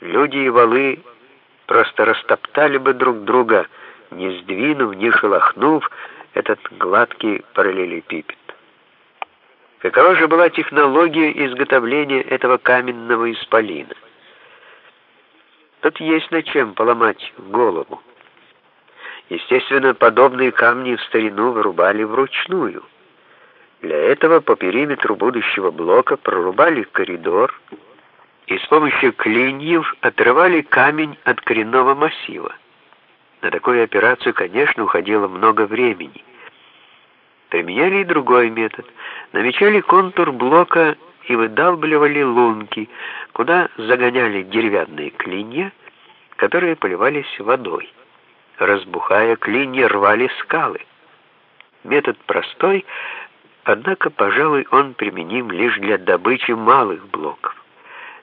люди и валы просто растоптали бы друг друга, не сдвинув, не шелохнув этот гладкий параллелепипед. Какова же была технология изготовления этого каменного исполина? Тут есть над чем поломать голову. Естественно, подобные камни в старину вырубали вручную. Для этого по периметру будущего блока прорубали коридор помощью клиньев отрывали камень от коренного массива. На такую операцию, конечно, уходило много времени. Применяли и другой метод. Намечали контур блока и выдалбливали лунки, куда загоняли деревянные клинья, которые поливались водой. Разбухая, клинья рвали скалы. Метод простой, однако, пожалуй, он применим лишь для добычи малых блоков.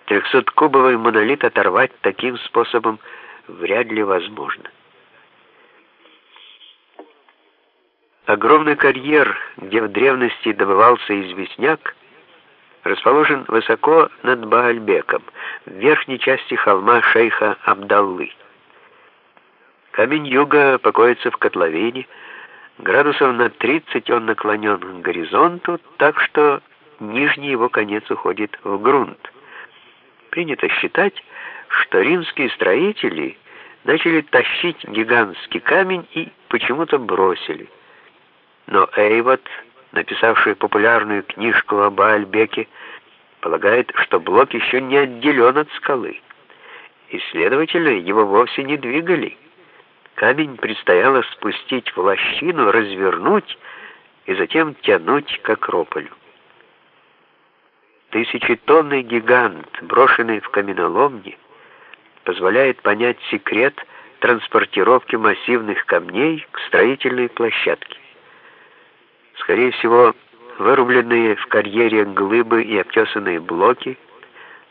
Трехсоткубовый монолит оторвать таким способом вряд ли возможно. Огромный карьер, где в древности добывался известняк, расположен высоко над Баальбеком, в верхней части холма шейха Абдаллы. Камень юга покоится в котловине, градусов на 30 он наклонен к горизонту, так что нижний его конец уходит в грунт. Принято считать, что римские строители начали тащить гигантский камень и почему-то бросили. Но Эйвот, написавший популярную книжку об Альбеке, полагает, что блок еще не отделен от скалы, и, следовательно, его вовсе не двигали. Камень предстояло спустить в лощину, развернуть и затем тянуть к акрополю. Тысячетонный гигант, брошенный в каменоломни, позволяет понять секрет транспортировки массивных камней к строительной площадке. Скорее всего, вырубленные в карьере глыбы и обтесанные блоки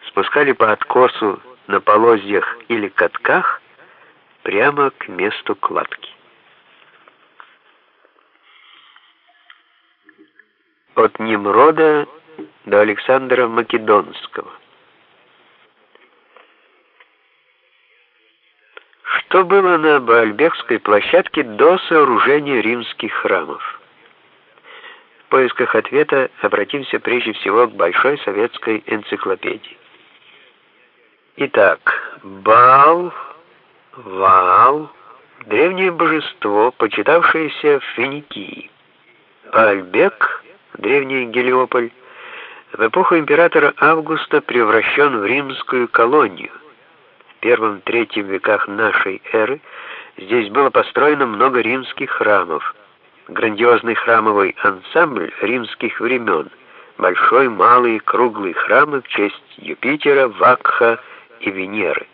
спускали по откосу на полозьях или катках прямо к месту кладки. От Немрода до Александра Македонского. Что было на Баальбекской площадке до сооружения римских храмов? В поисках ответа обратимся прежде всего к Большой советской энциклопедии. Итак, Баал Ваал — древнее божество, почитавшееся в Финикии. Альбек, древний Гелиополь, в эпоху императора Августа превращен в римскую колонию. В первом-третьем веках нашей эры здесь было построено много римских храмов. Грандиозный храмовый ансамбль римских времен, большой, малый, круглый храмы в честь Юпитера, Вакха и Венеры.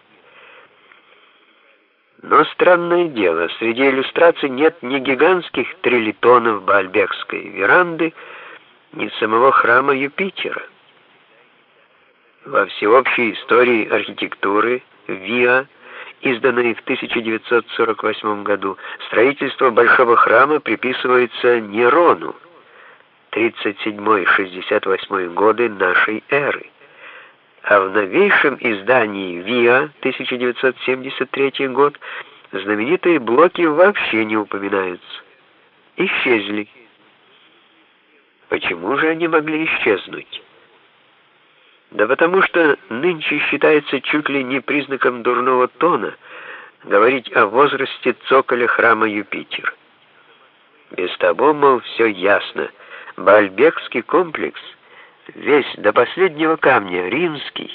Но странное дело, среди иллюстраций нет ни гигантских трилитонов Баальбекской веранды, ни самого храма Юпитера. Во всеобщей истории архитектуры ВИА, изданной в 1948 году, строительство Большого храма приписывается Нерону, 37-68 годы нашей эры. А в новейшем издании ВИА 1973 год знаменитые блоки вообще не упоминаются. Исчезли. Почему же они могли исчезнуть? Да потому что нынче считается чуть ли не признаком дурного тона говорить о возрасте цоколя храма Юпитер. Без того, мол, все ясно. Бальбекский комплекс — весь до последнего камня римский,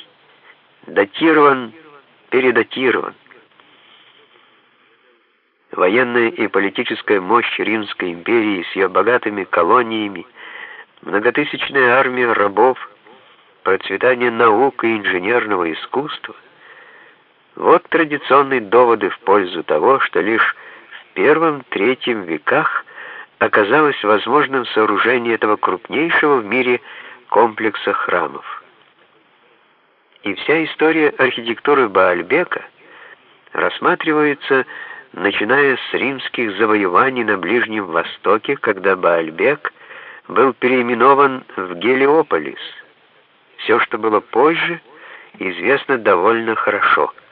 датирован, передатирован. Военная и политическая мощь Римской империи с ее богатыми колониями, многотысячная армия рабов, процветание наук и инженерного искусства — вот традиционные доводы в пользу того, что лишь в первом-третьем веках оказалось возможным сооружение этого крупнейшего в мире комплекса храмов. И вся история архитектуры Баальбека рассматривается, начиная с римских завоеваний на Ближнем Востоке, когда Баальбек был переименован в Гелиополис. Все, что было позже, известно довольно хорошо –